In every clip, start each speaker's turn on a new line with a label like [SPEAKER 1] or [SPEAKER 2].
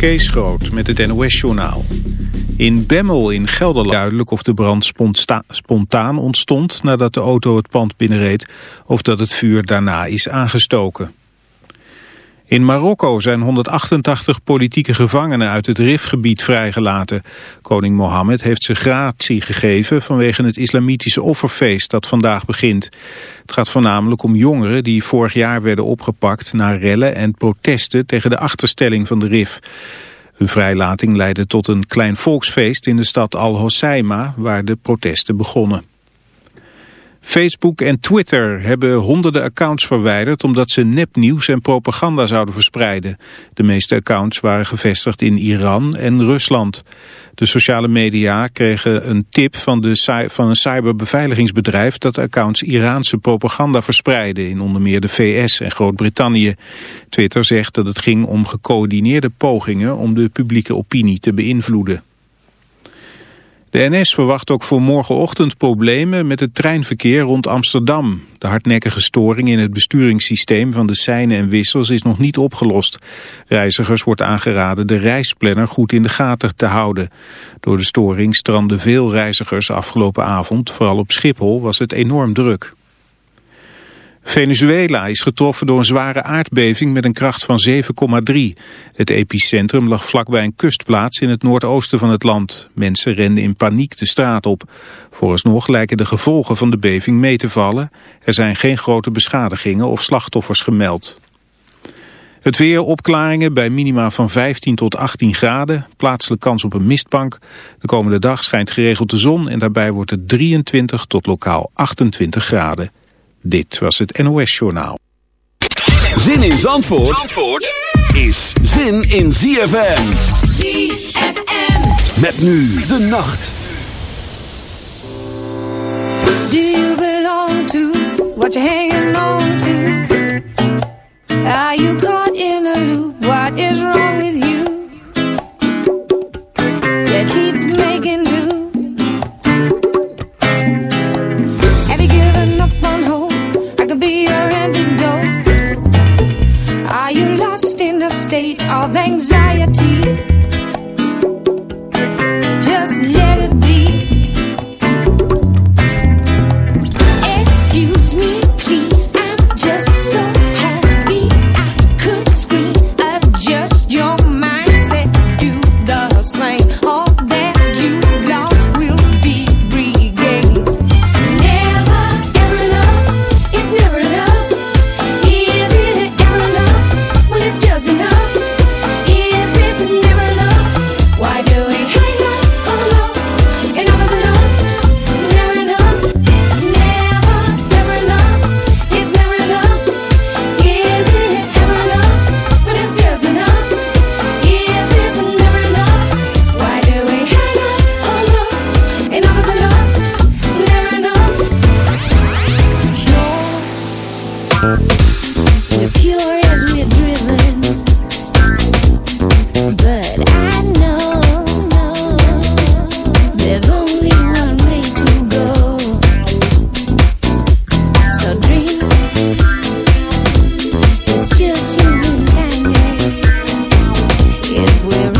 [SPEAKER 1] Kees Groot met het NOS-journaal. In Bemmel in Gelderland duidelijk of de brand spontaan ontstond nadat de auto het pand binnenreed of dat het vuur daarna is aangestoken. In Marokko zijn 188 politieke gevangenen uit het RIF-gebied vrijgelaten. Koning Mohammed heeft ze gratie gegeven vanwege het islamitische offerfeest dat vandaag begint. Het gaat voornamelijk om jongeren die vorig jaar werden opgepakt na rellen en protesten tegen de achterstelling van de RIF. Hun vrijlating leidde tot een klein volksfeest in de stad Al-Hoceima waar de protesten begonnen. Facebook en Twitter hebben honderden accounts verwijderd omdat ze nepnieuws en propaganda zouden verspreiden. De meeste accounts waren gevestigd in Iran en Rusland. De sociale media kregen een tip van, de, van een cyberbeveiligingsbedrijf dat accounts Iraanse propaganda verspreiden in onder meer de VS en Groot-Brittannië. Twitter zegt dat het ging om gecoördineerde pogingen om de publieke opinie te beïnvloeden. De NS verwacht ook voor morgenochtend problemen met het treinverkeer rond Amsterdam. De hardnekkige storing in het besturingssysteem van de seinen en wissels is nog niet opgelost. Reizigers wordt aangeraden de reisplanner goed in de gaten te houden. Door de storing stranden veel reizigers afgelopen avond. Vooral op Schiphol was het enorm druk. Venezuela is getroffen door een zware aardbeving met een kracht van 7,3. Het epicentrum lag vlakbij een kustplaats in het noordoosten van het land. Mensen renden in paniek de straat op. Vooralsnog lijken de gevolgen van de beving mee te vallen. Er zijn geen grote beschadigingen of slachtoffers gemeld. Het weer opklaringen bij minima van 15 tot 18 graden. Plaatselijk kans op een mistbank. De komende dag schijnt geregeld de zon en daarbij wordt het 23 tot lokaal 28 graden. Dit was het NOS Journaal.
[SPEAKER 2] Zin in Zandvoort, Zandvoort is zin in ZFM. ZFM. Met nu de nacht.
[SPEAKER 3] Do you belong to what you're hanging on to? Are you caught in a loop? What is wrong with? You state of anxiety
[SPEAKER 4] if we're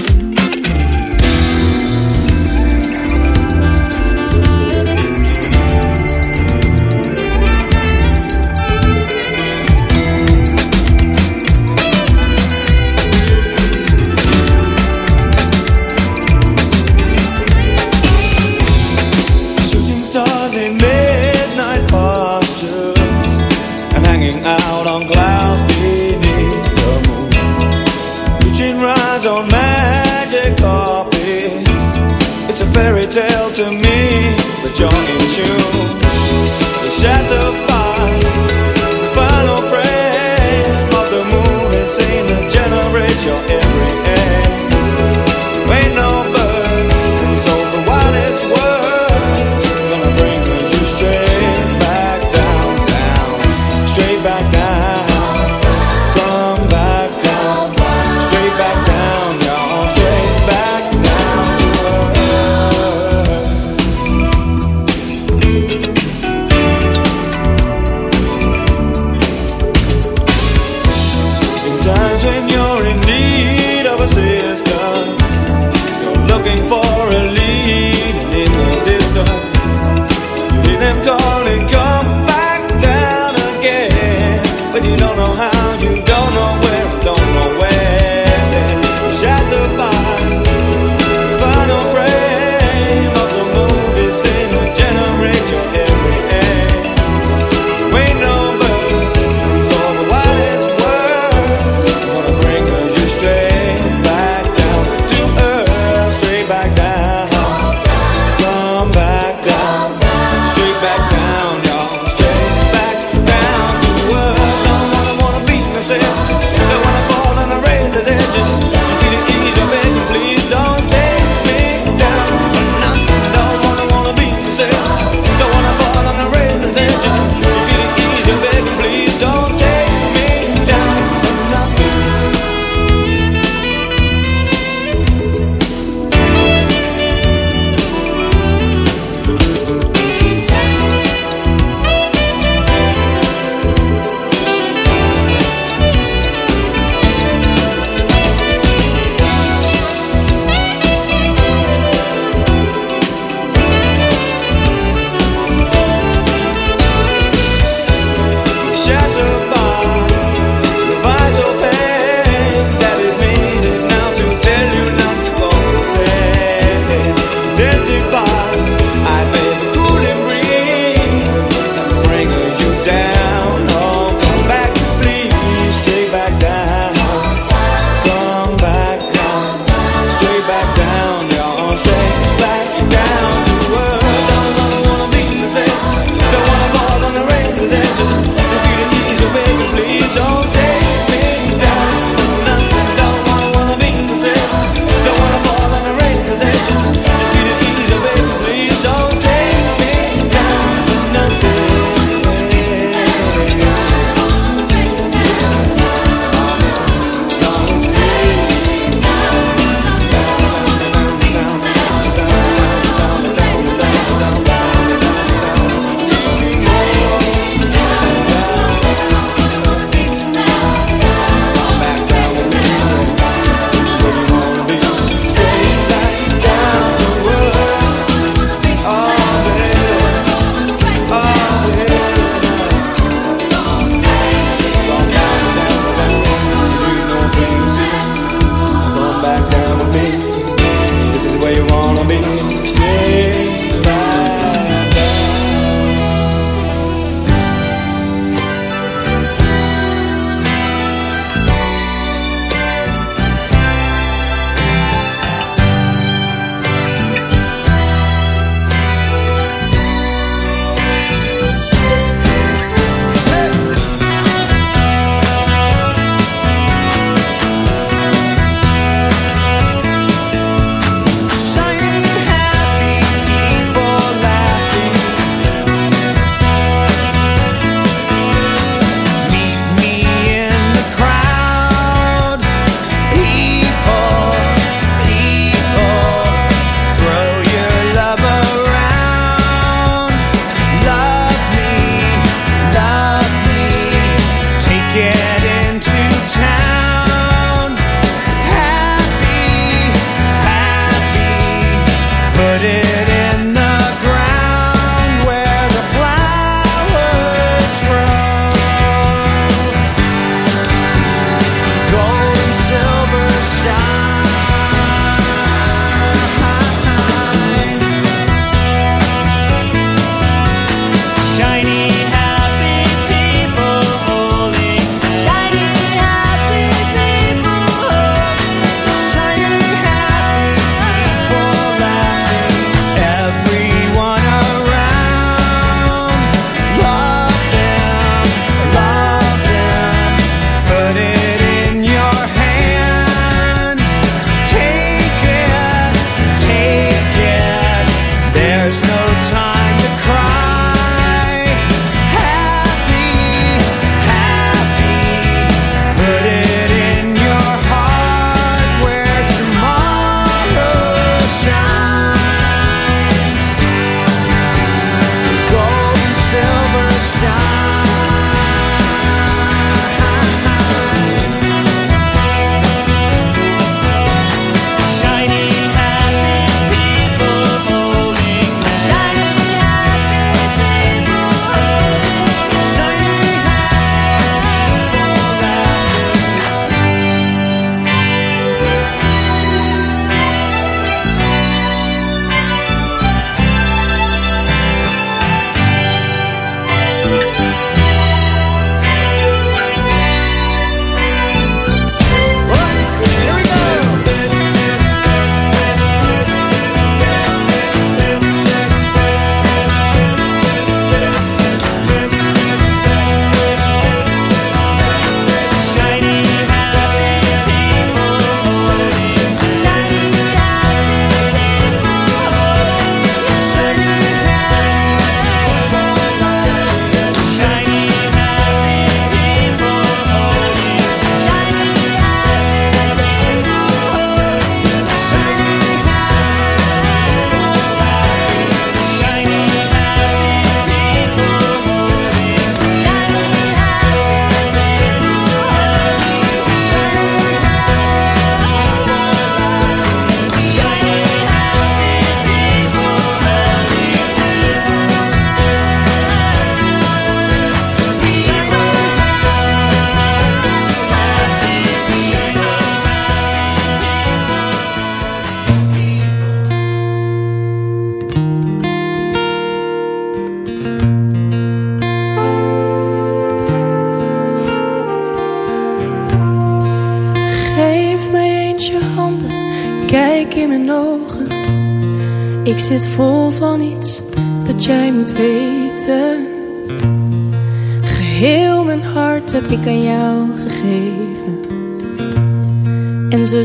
[SPEAKER 5] Tale to me, but you're in tune. The shattered by the final frame of the moon is saying that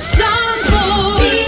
[SPEAKER 3] Zandvoort.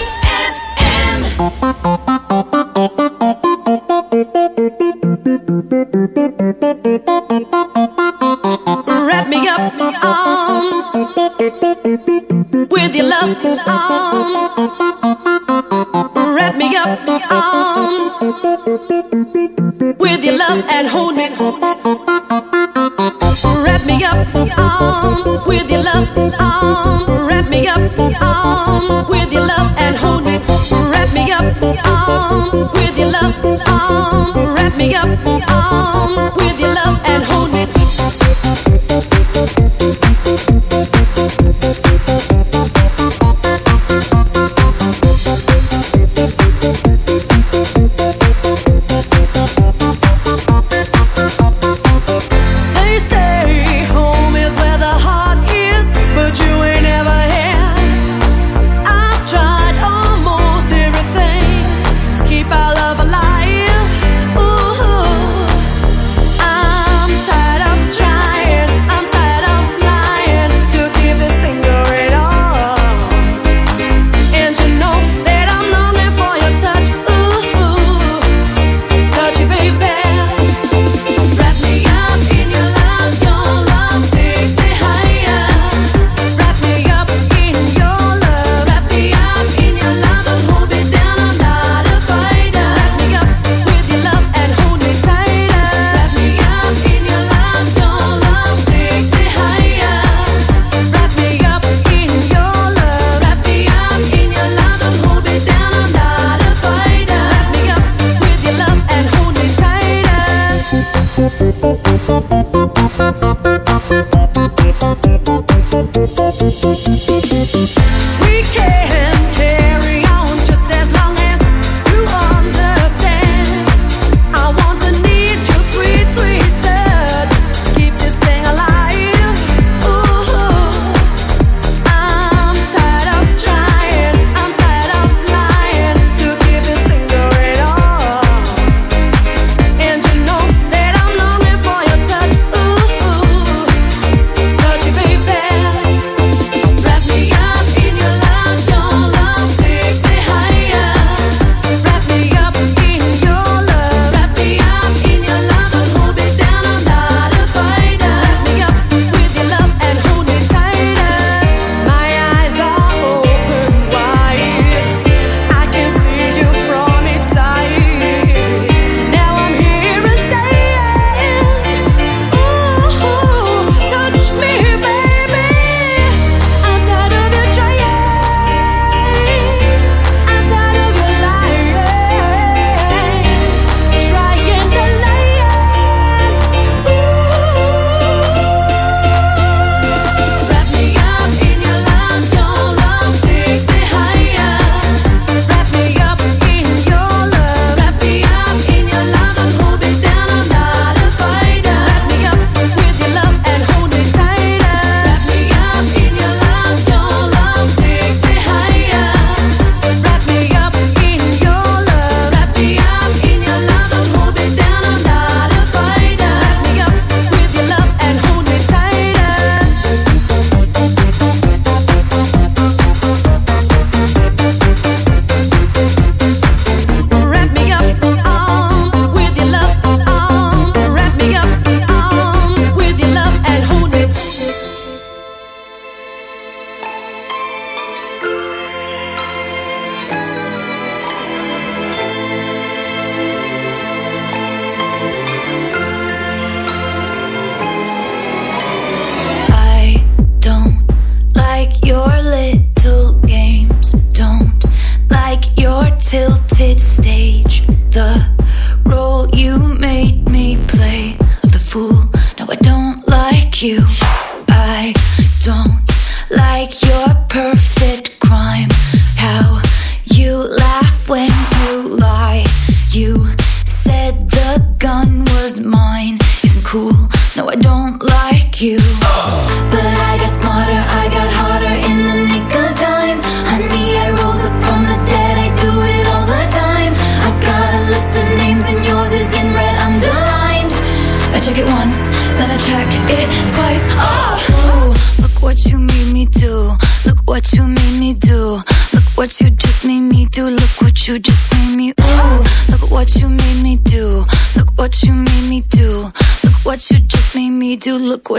[SPEAKER 3] Tighter. We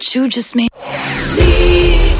[SPEAKER 6] what you just made.
[SPEAKER 7] See.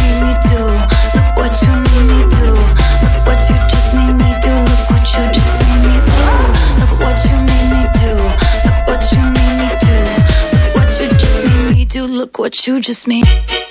[SPEAKER 6] what you just made.